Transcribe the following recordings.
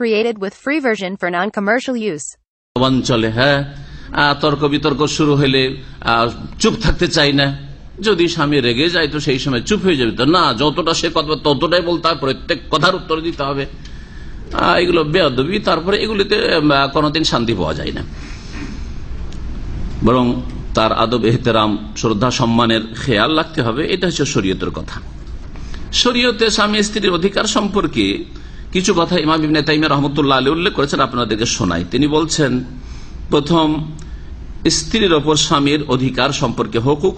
Created with free version for non-commercial use. অঞ্চলে হ্যাঁ? তর্ক বিতর্ক শুরু হলে চুপ থাকতে চাই না। যদি স্বামী রেগে যায়, তো সেই সময় চুপ হয়ে যাবে তো। না, যতটা সে কথা ততটাই বলতে হবে, প্রত্যেক কথার উত্তর দিতে হবে। এগুলো বেয়াদবি, তারপরে এগুলিতে কোনোদিন শান্তি পাওয়া যায় না। বরং তার আদব এহতেরাম, শ্রদ্ধা, সম্মানের খেয়াল রাখতে হবে। এটা হচ্ছে শরীয়তের কথা। শরীয়তে স্বামী স্ত্রীর অধিকার সম্পর্কে কিছু কথা ইমাম ইবনে তাইমিয়া রহমতুল্লাহ আলী উল্লেখ করেছেন, আপনাদেরকে শোনাই। তিনি বলছেন, প্রথম, স্ত্রীর ওপর স্বামীর অধিকার সম্পর্কে হকুক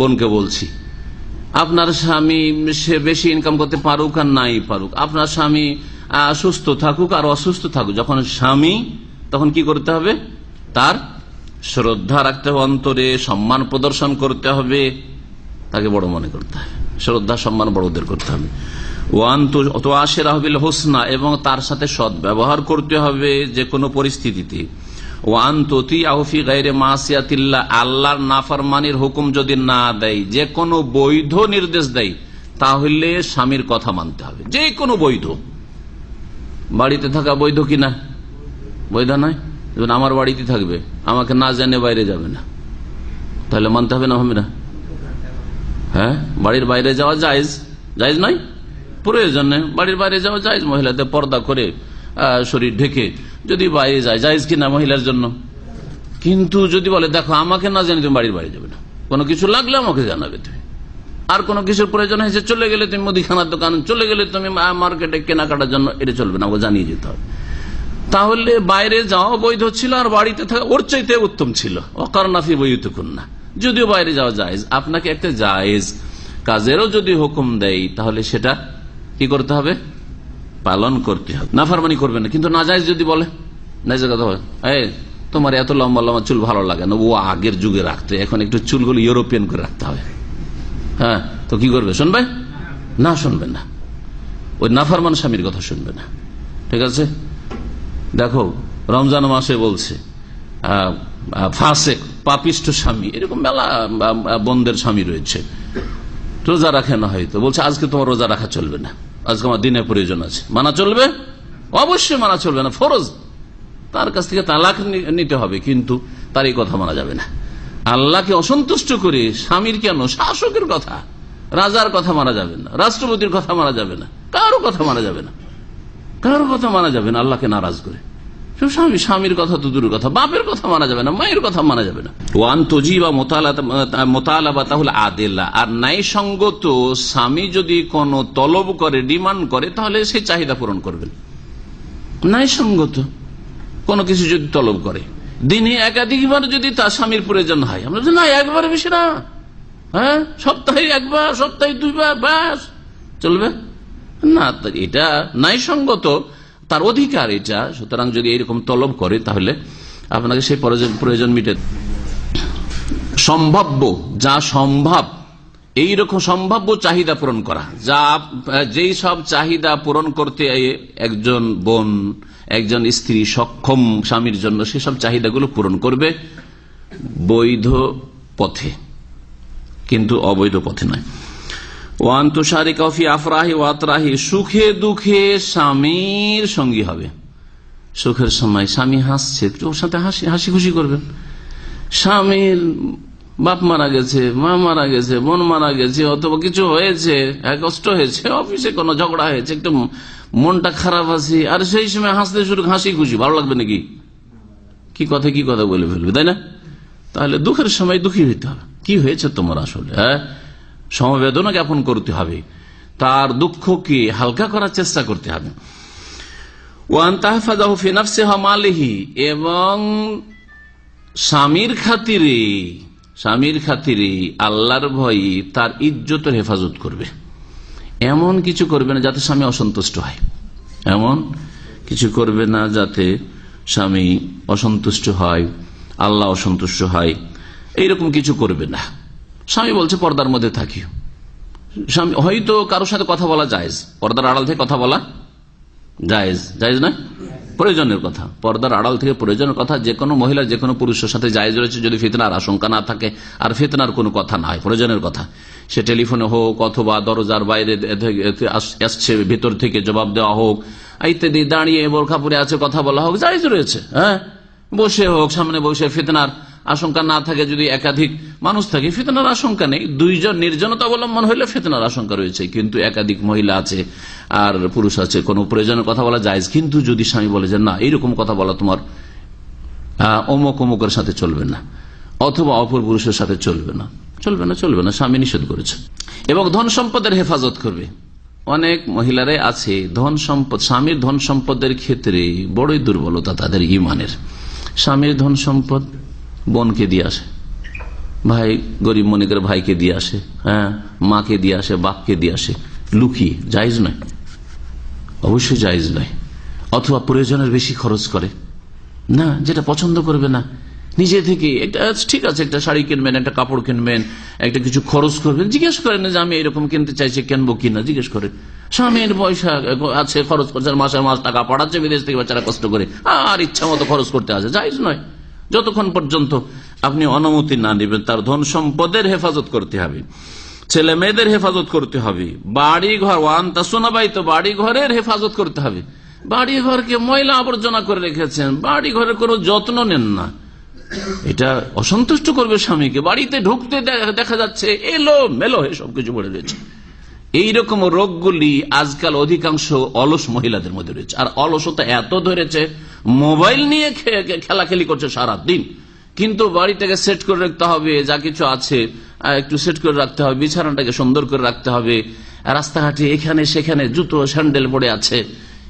বোনকে বলছি, আপনার স্বামী সে বেশি ইনকাম করতে পারুক আর নাই পারুক। আপনার স্বামী সুস্থ থাকুক আর অসুস্থ থাকুক। যখন স্বামী, তখন কি করতে হবে? তার শ্রদ্ধা রাখতে হবে, অন্তরে সম্মান প্রদর্শন করতে হবে, তাকে বড় মনে করতে হবে। শ্রদ্ধা, সম্মান বড়দের করতে হবে। ওয়ান তো আশের হবিল হোসনা, এবং তার সাথে সৎ ব্যবহার করতে হবে যে কোনো পরিস্থিতিতে। ওয়ান ততি আহফি গাইরে মাসিয়াতিল্লা, আল্লাহর নাফরমানির হুকুম যদি না দেয় যে কোনো বৈধ নির্দেশ দেয়, তাহলে স্বামীর কথা মানতে হবে। যে কোনো বৈধ। বাড়িতে থাকা বৈধ কিনা? বৈধ নয়? যেমন আমার বাড়িতে থাকবে, আমাকে না জানে বাইরে যাবে না। তাহলে মানতে হবে না হবে না হ্যাঁ? বাড়ির বাইরে যাওয়া জায়জ? জায়জ নয়? প্রয়োজনে বাড়ির বাইরে যাওয়া জায়জ। মহিলাদের পর্দা করে শরীর ঢেকে যদি বাইরে যায়, জায়জ কিনা মহিলার জন্য? কিন্তু যদি বলে, দেখো, আমাকে না জানি তুমি বাড়ির বাইরে যাবে না। কোনো কিছু লাগলে আমাকে জানাবে তুমি। আর কোনো কিছুর প্রয়োজন হয়েছে চলে গেলে তুমি মুদিখানার দোকান, চলে গেলে তুমি মার্কেটে কেনাকাটার জন্য এটা চলবে না ও জানিয়ে যেতে হবে। তাহলে বাইরে যাওয়া বৈধ ছিল আর বাড়িতে থাকা ওর চাইতে উত্তম ছিল। অকারনাফি বইতে না যদিও বাইরে যাওয়া জায়েজ, আপনাকে একটা জায়েজ কাজেরও যদি হুকুম দেয় তাহলে সেটা কি করতে হবে? পালন করতে হবে। নাফারমানি করবে না, কিন্তু না যায় যদি বলে না কথা তোমার এত লম্বা লম্বা চুল ভালো লাগে না, ও আগের যুগে রাখতে, এখন একটু চুলগুলো ইউরোপিয়ান করে রাখতে হবে। হ্যাঁ তো কি করবে? শুনবে? না শুনবে না। ওই নাফারমান স্বামীর কথা শুনবে না। ঠিক আছে? দেখো, রমজান মাসে বলছে পাপিষ্ট স্বামী, এরকম মেলা বন্ধের স্বামী রয়েছে। রোজা রাখে না হয়তো। বলছে, আজকে তোমার রোজা রাখা চলবে না। আজকে আমার দিনের প্রয়োজন আছে। মানা চলবে? অবশ্যই মানা চলবে না, ফরজ। তার কাছ থেকে তালাক নিতে হবে, কিন্তু তার এই কথা মানা যাবে না। আল্লাহকে অসন্তুষ্ট করে স্বামীর কেন? শাসকের কথা। রাজার কথা মারা যাবে না। রাষ্ট্রপতির কথা মারা যাবে না। কারও কথা মানা যাবে না। কারও কথা মানা যাবে না। আল্লাহকে নারাজ করে। স্বামী, স্বামীর কথা তো দূরের কথা। বাপের কথা মানা যাবে না। মায়ের কথা মানা যাবে না। ওয়ান তজি বা মোতালা মোতালাবা তাহলে আদেলা আর ন্যায় সঙ্গত স্বামী যদি কোনো তলব করে, ডিমান্ড করে, তাহলে সেই চাহিদা পূরণ করবেন ন্যায় সঙ্গত কোনো কিছু যদি তলব করে। দিনে একাধিকবার যদি তার স্বামীর প্রয়োজন হয়। আমরা না, একবার বেশি না। হ্যাঁ? সপ্তাহে একবার, সপ্তাহে দুইবার, ব্যাস, চলবে। না এটা ন্যায়সঙ্গত, তার অধিকার এটা। সুতরাং যদি এরকম তলব করে, তাহলে আপনাকে সেই প্রয়োজন মিটে সম্ভাব্য, যা সম্ভব। এই রকম সম্ভাব্য চাহিদা পূরণ করা। যা, যেই সব চাহিদা পূরণ করতে একজন বোন, একজন স্ত্রী সক্ষম স্বামীর জন্য সেসব চাহিদাগুলো পূরণ করবে বৈধ পথে। কিন্তু অবৈধ পথে নয়। ওয়ান তুষারি কফি আফরাহি ওয়াতরাহি সুখে দুঃখে স্বামীর সঙ্গী হবে। সুখের সময় স্বামী হাসছে ওর সাথে হাসি হাসি খুশি করবেন। স্বামীর বাপ মারা গেছে, মা মারা গেছে, বোন মারা গেছে, অথবা কিছু হয়েছে এক কষ্ট হয়েছে, অফিসে কোনো ঝগড়া হয়েছে, একটু মনটা খারাপ আছে, আর সেই সময় হাসতে শুরু, হাসি খুশি, ভালো লাগবে নাকি? কি কথা কি কথা বলে ফেলবে, তাই না? তাহলে দুঃখের সময় দুঃখী হইতে হবে। কি হয়েছে তোমার আসলে হ্যাঁ? সমবেদনা জ্ঞাপন করতে হবে। তার দুঃখকে হালকা করার চেষ্টা করতে হবে। ওয়ান এবং স্বামীর খাতিরে স্বামীর খাতিরে আল্লাহর ভয়ে তার ইজ্জতের হেফাজত করবে। এমন কিছু করবে না যাতে স্বামী অসন্তুষ্ট হয়। এমন কিছু করবে না যাতে স্বামী অসন্তুষ্ট হয়, আল্লাহ অসন্তুষ্ট হয়। এইরকম কিছু করবে না। স্বামী বলছে, পর্দার মধ্যে থাকি স্বামী, হয়তো কারোর সাথে কথা বলা যায় পর্দার আড়াল থেকে কথা বলা জায়েজ। জায়েজ না? প্রয়োজনের কথা। পর্দার আড়াল থেকে প্রয়োজনের কথা, যে কোনো মহিলা, যে কোনো পুরুষের সাথে জায়জ রয়েছে যদি ফিতনার আশঙ্কা না থাকে, আর ফিতনার কোনো কথা না হয় প্রয়োজনের কথা। সে টেলিফোনে হোক অথবা দরজার বাইরে আসছে, ভিতর থেকে জবাব দেওয়া হোক, ইত্যাদি, দাঁড়িয়ে বোরখা পরে আছে, কথা বলা হোক জায়জ রয়েছে হ্যাঁ? বসে হোক, সামনে বসে ফিতনার আশঙ্কা না থাকে যদি একাধিক মানুষ থাকে, ফেতনার আশঙ্কা নেই। দুইজন নির্জনতা অবলম্বন হইলে ফেতনার আশঙ্কা রয়েছে, কিন্তু একাধিক মহিলা আছে আর পুরুষ আছে, কোনো প্রয়োজনের কথা বলা যায় কিন্তু যদি স্বামী বলে যে, না, এইরকম কথা বলা তোমার অমুক অমুকের সাথে চলবে না, অথবা অপর পুরুষের সাথে চলবে না। চলবে না চলবে না, স্বামী নিষেধ করেছে। এবং ধন সম্পদের হেফাজত করবে। অনেক মহিলারাই আছে, ধন সম্পদ, স্বামীর ধন সম্পদের ক্ষেত্রে বড়ই দুর্বলতা তাদের ইমানের। স্বামীর ধন সম্পদ বোনকে দিয়ে আসে। ভাই গরিব মনিকের ভাইকে দিয়ে আসে হ্যাঁ মাকে দিয়ে আসে, বাপকে দিয়ে আসে। লুকিয়ে জায়জ নয়। অবশ্যই জায়জ নয়। অথবা প্রয়োজনের বেশি খরচ করে। না, যেটা পছন্দ করবে না। নিজে থেকে একটা, ঠিক আছে, একটা শাড়ি কিনবেন, একটা কাপড় কিনবেন, একটা কিছু খরচ করবেন। জিজ্ঞেস করেন যে আমি এরকম কিনতে চাইছি কেনবো কিনা? জিজ্ঞেস করেন স্বামীর পয়সা আছে, খরচ করছে মাসে মাস টাকা পাঠাচ্ছে, বিদেশ থেকে বাচ্চারা কষ্ট করে। আর ইচ্ছা মতো খরচ করতে আছে যাইজ নয়। যতক্ষণ পর্যন্ত আপনি অনুমতি না নেবেন, তার ধন সম্পদের হেফাজত করতে হবে। ছেলে মেয়েদের হেফাজত করতে হবে। বাড়ি ঘর ওয়ান তা শোনাবাই তো বাড়ি ঘরের হেফাজত করতে হবে। বাড়ি ঘরকে ময়লা আবর্জনা করে রেখেছেন বাড়ি ঘরের কোনো যত্ন নেন না। এটা অসন্তুষ্ট করবে স্বামীকে। বাড়িতে ঢুকতে দেখা যাচ্ছে, এলো মেলো সব কিছু পড়ে রয়েছে। এইরকম রোগগুলি আজকাল অধিকাংশ অলস মহিলাদের মধ্যে রয়েছে। আর অলসতা এত ধরেছে মোবাইল নিয়ে খেলাখেলি করছে সারা দিন কিন্তু বাড়িটাকে সেট করে রাখতে হবে, যা কিছু আছে একটু সেট করে রাখতে হবে, বিছানাটাকে সুন্দর করে রাখতে হবে। রাস্তাঘাটে এখানে সেখানে জুতো, স্যান্ডেল পড়ে আছে।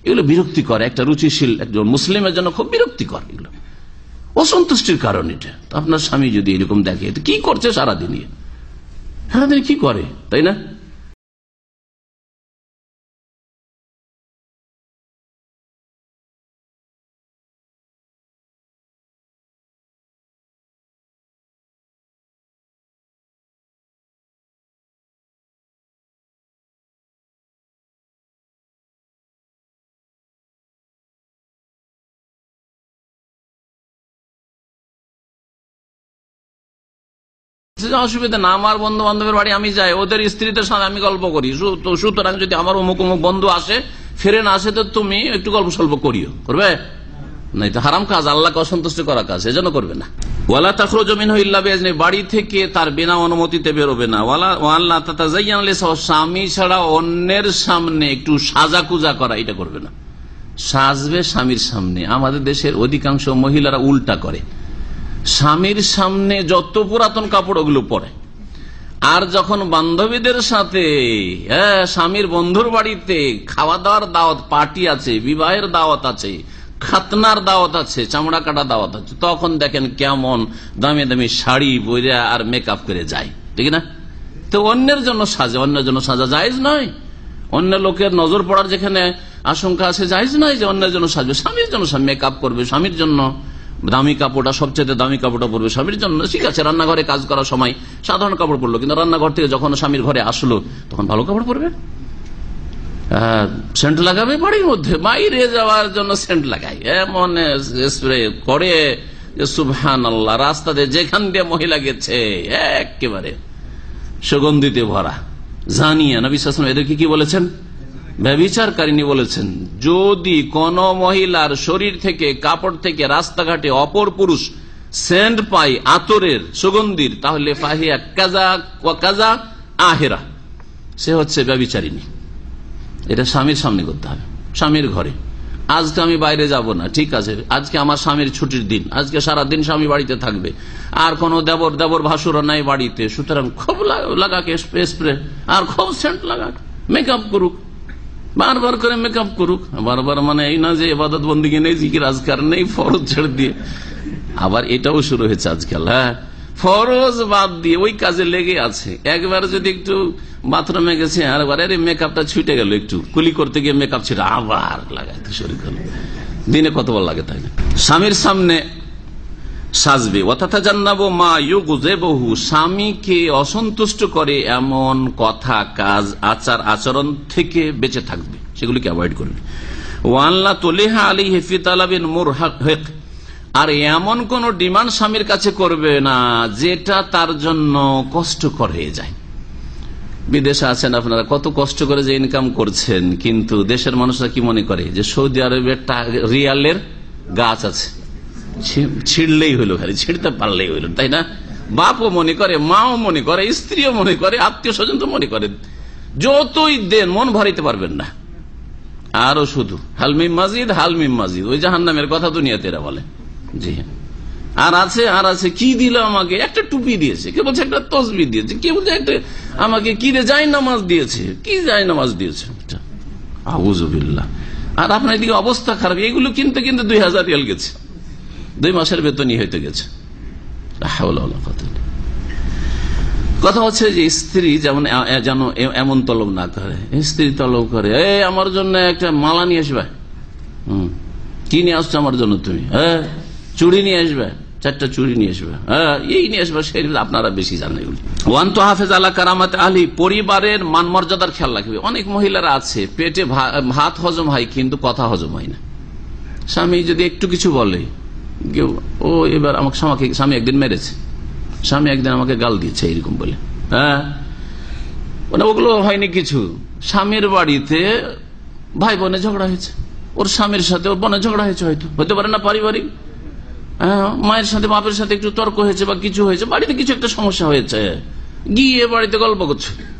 এগুলো বিরক্তিকর, একটা রুচিশীল একজন মুসলিমের জন্য খুব বিরক্তিকর এগুলো। অসন্তুষ্টির কারণ এটা। আপনার স্বামী যদি এরকম দেখে কি করছে সারাদিন সারাদিন কি করে, তাই না? অসুবিধা না আমার বন্ধু বান্ধবের বাড়ি আমি যাই ওদের স্ত্রীদের সাথে আমি গল্প করি সুতরাং যদি আমার অমুক অমুক বন্ধু আসে ফিরে না আসে তো তুমি একটু গল্প সল্প করিও করবে নাই তো হারাম কাজ আল্লাহকে অসন্তুষ্ট করা কাজ এজন্য করবে না ওয়ালা তাখরো জমিন হইল্লা বেজনে বাড়ি থেকে তার বিনা অনুমতিতে বেরোবে না ওয়ালা ওয়াল্লা স্বামী ছাড়া অন্যের সামনে একটু সাজা কুজা করা এটা করবে না সাজবে স্বামীর সামনে আমাদের দেশের অধিকাংশ মহিলারা উল্টা করে স্বামীর সামনে যত পুরাতন কাপড় ওগুলো পরে। আর যখন বান্ধবীদের সাথে হ্যাঁ স্বামীর বন্ধুর বাড়িতে খাওয়া দাওয়ার দাওয়াত, পার্টি আছে, বিবাহের দাওয়াত আছে, খাতনার দাওয়াত আছে, চামড়া কাটা দাওয়াত আছে, তখন দেখেন কেমন দামি দামি শাড়ি বইরা আর মেকআপ করে যায়। ঠিক না? তো অন্যের জন্য সাজে, অন্যের জন্য সাজা যায়জ নয়। অন্য লোকের নজর পড়ার যেখানে আশঙ্কা আছে যাইজ নয় যে অন্যের জন্য সাজবে, স্বামীর জন্য মেকআপ করবে, স্বামীর জন্য। দামি কাপড়টা, সবচেয়ে দামি কাপড়টা পরবে স্বামীর জন্য। ঠিক আছে, রান্নাঘরে কাজ করার সময় সাধারণ কাপড় পরলো, কিন্তু রান্নাঘর থেকে যখন স্বামীর ঘরে আসলো, তখন ভালো কাপড় পরবে? সেন্ট লাগাবে বাড়ির মধ্যে, বাইরে যাওয়ার জন্য সেন্ট লাগাই এমন স্প্রে করে সুবহান আল্লাহ রাস্তাতে যেখান দিয়ে মহিলা গেছে, একেবারে সুগন্ধিতে ভরা। জানিয়া নবী এদেরকে কি বলেছেন? ব্যবিচারকারিনী বলেছেন, যদি কোন মহিলার শরীর থেকে, কাপড় থেকে রাস্তাঘাটে অপর পুরুষ সেন্ট পাই আতরের সুগন্ধির, তাহলে ফাহিয়া কাজা কাজা আহেরা। সে হচ্ছে ব্যবিচারিনী এটা স্বামীর সামনে করতে হবে, স্বামীর ঘরে। আজকে আমি বাইরে যাব না, ঠিক আছে, আজকে আমার স্বামীর ছুটির দিন, আজকে সারা দিন স্বামী বাড়িতে থাকবে, আর কোন দেবর দেবর ভাসুর নাই বাড়িতে, সুতরাং খুব লাগাকে স্প্রে আর খুব সেন্ট লাগাক মেকআপ করুক। বারবার করে মেকআপ করুক। বারবার মানে এই না যে এবাদত বন্দিকে নেই, জিকির, আজকার নেই, ফরজ ছেড়ে দিয়ে। আবার এটাও শুরু হয়েছে আজকাল হ্যাঁ? ফরজ বাদ দিয়ে ওই কাজে লেগে আছে। একবার যদি একটু বাথরুমে গেছে, আর আরে মেকআপটা ছুটে গেল একটু। কুলি করতে গিয়ে মেকআপ ছিল আবার লাগাইতে শরীর দিনে কতবার লাগে তাই না? স্বামীর সামনে সাজবে। অর্থাৎ জান্নাবো মা বহু স্বামীকে অসন্তুষ্ট করে এমন কথা, কাজ, আচার, আচরণ থেকে বেঁচে থাকবে। সেগুলিকে অ্যাভয়েড করবে। ওয়াল্লা তলিহা আলী হেফি তালাবিন মুর হেক আর এমন কোন ডিমান্ড স্বামীর কাছে করবে না, যেটা তার জন্য কষ্টকর হয়ে যায়। বিদেশে আছেন আপনারা, কত কষ্ট করে যে ইনকাম করছেন, কিন্তু দেশের মানুষরা কি মনে করে? যে সৌদি আরবের রিয়ালের গাছ আছে। ছিঁড়লেই হইল খালি, ছিঁড়তে পারলেই হইল তাই না? বাপও মনে করে, মাও মনে করে, স্ত্রীও মনে করে আত্মীয় স্বজন তো মনে করে যতই দেন, মন ভরাইতে পারবেন না। আরও শুধু হালমিম মাজিদ হালমিম মাজিদ, ওই জাহান নামের কথা দুনিয়াতে এরা বলে। জি। আর আছে আর আছে, কি দিল আমাকে? একটা টুপি দিয়েছে, কে বলছে একটা তসবি দিয়েছে, কে বলছে একটা, আমাকে কি রে যাই নামাজ দিয়েছে, কি যাই নামাজ দিয়েছে আবুজবিল্লা আর আপনার এদিকে অবস্থা খারাপ, এগুলো কিনতে কিনতে দুই হাজার রিয়াল গেছে। দুই মাসের বেতনই হইতে গেছে। কথা হচ্ছে যে স্ত্রী যেমন যেন এমন তলব না করে স্ত্রী তলব করে এই আমার জন্য একটা মালা নিয়ে আসবে। কি নিয়ে আসছো আমার জন্য তুমি? হ্যাঁ চুড়ি নিয়ে আসবে, চারটা চুড়ি নিয়ে আসবে। হ্যাঁ এই নিয়ে আসবে সেই আপনারা বেশি জানেন ওয়ান তো হাফেজ আল্লাহ কারামাত আলী পরিবারের মান মর্যাদার খেয়াল রাখবে। অনেক মহিলারা আছে, পেটে ভাত হজম হয় কিন্তু কথা হজম হয় না। স্বামী যদি একটু কিছু বলে ও এবার আমাকে স্বামীকে স্বামী একদিন মেরেছে। স্বামী একদিন আমাকে গাল দিয়েছে এইরকম বলে। হ্যাঁ? মানে ওগুলো হয়নি কিছু। স্বামীর বাড়িতে ভাই বোনে ঝগড়া হয়েছে। ওর স্বামীর সাথে ওর বোনের ঝগড়া হয়েছে হয়তো। হতে পারে না পারিবারিক। হ্যাঁ, মায়ের সাথে বাপের সাথে একটু তর্ক হয়েছে বা কিছু হয়েছে বাড়িতে কিছু একটা সমস্যা হয়েছে। গিয়ে বাড়িতে গল্প করছে।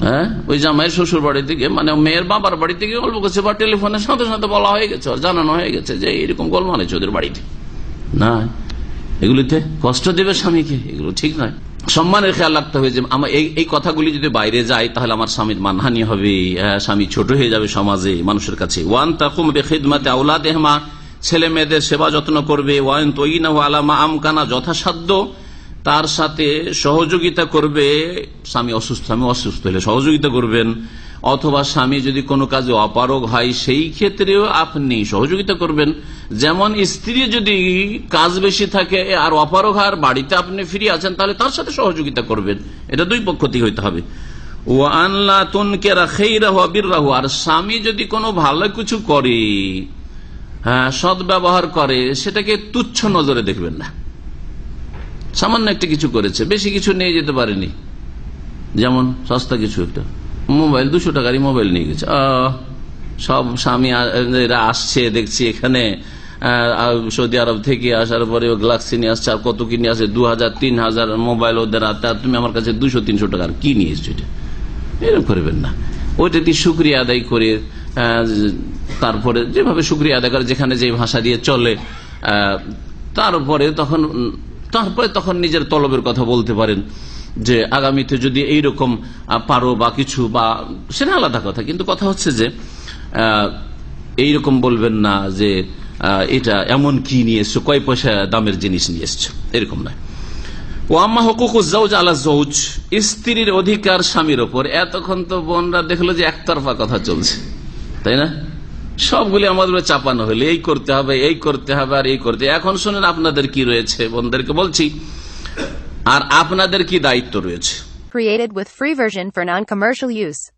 হ্যাঁ? ওই জামাইয়ের শ্বশুর বাড়ি থেকে মানে মেয়ের বাবার বাড়ি থেকে গল্প করছে বা টেলিফোনের সাথে সাথে বলা হয়ে গেছে জানানো হয়ে গেছে যে এরকম গল্প আনেছে ওদের বাড়িতে। না এগুলিতে কষ্ট দেবে স্বামীকে এগুলো ঠিক নয়। সম্মানের খেয়াল রাখতে হবে যে আমার এই কথাগুলি যদি বাইরে যায় তাহলে আমার স্বামীর মানহানি হবে। হ্যাঁ, স্বামী ছোট হয়ে যাবে সমাজে মানুষের কাছে। ওয়ান তাকুম বেখিদমাতে আউলা দেহমা ছেলে মেয়েদের সেবা যত্ন করবে। ওয়ান তৈনা আলামা আমকানা যথাসাধ্য তার সাথে সহযোগিতা করবে স্বামী অসুস্থ স্বামী অসুস্থ হলে সহযোগিতা করবেন, অথবা স্বামী যদি কোনো কাজে অপারগ হয়, সেই ক্ষেত্রেও আপনি সহযোগিতা করবেন। যেমন স্ত্রী যদি কাজ বেশি থাকে আর অপারগ আর বাড়িতে আপনি ফিরে আছেন, তাহলে তার সাথে সহযোগিতা করবেন। এটা দুই পক্ষতেই হইতে হবে। ও আনলা তুনকে রাখেই রাহু আবির রাহু আর স্বামী যদি কোনো ভালো কিছু করে হ্যাঁ সদ ব্যবহার করে, সেটাকে তুচ্ছ নজরে দেখবেন না। সামান্য একটা কিছু করেছে, বেশি কিছু নিয়ে যেতে পারেনি। যেমন সস্তা কিছু একটা। মোবাইল, দুশো টাকারই মোবাইল নিয়ে গেছে। সব স্বামী এরা আসছে, দেখছি এখানে সৌদি আরব থেকে আসার পরে গ্লাক্সি নিয়ে আসছে, আর কত কি নিয়ে আসে? দু হাজার তিন হাজার মোবাইল ওদের হাতে, আর তুমি আমার কাছে দুশো, তিনশো টাকার কি নিয়ে এসছো এটা? এরকম করবেন না। ওইটা দিয়ে শুক্রিয়া আদায় করে তারপরে যেভাবে শুক্রিয়া আদায় করে, যেখানে যে ভাষা দিয়ে চলে তারপরে তখন তারপরে তখন নিজের তলবের কথা বলতে পারেন যে আগামীতে যদি এইরকম আহ, পারো বা কিছু বা সেটা আলাদা কথা। কিন্তু কথা হচ্ছে যে আহ, এইরকম বলবেন না যে এটা এমন কি নিয়ে এসছো কয় পয়সা দামের জিনিস নিয়ে এসছো এরকম নয়। ও আম্মা হকুক জৌজ আলা জৌজ স্ত্রীর অধিকার স্বামীর ওপর। এতক্ষণ তো বোনরা দেখল যে একতরফা কথা চলছে তাই না? সবগুলি আমাদের চাপানো হলে এই করতে হবে, এই করতে হবে আর এই করতে এখন শুনেন আপনাদের কি রয়েছে? বন্ধুদেরকে বলছি, আর আপনাদের কি দায়িত্ব রয়েছে? Created with free version for non-commercial use.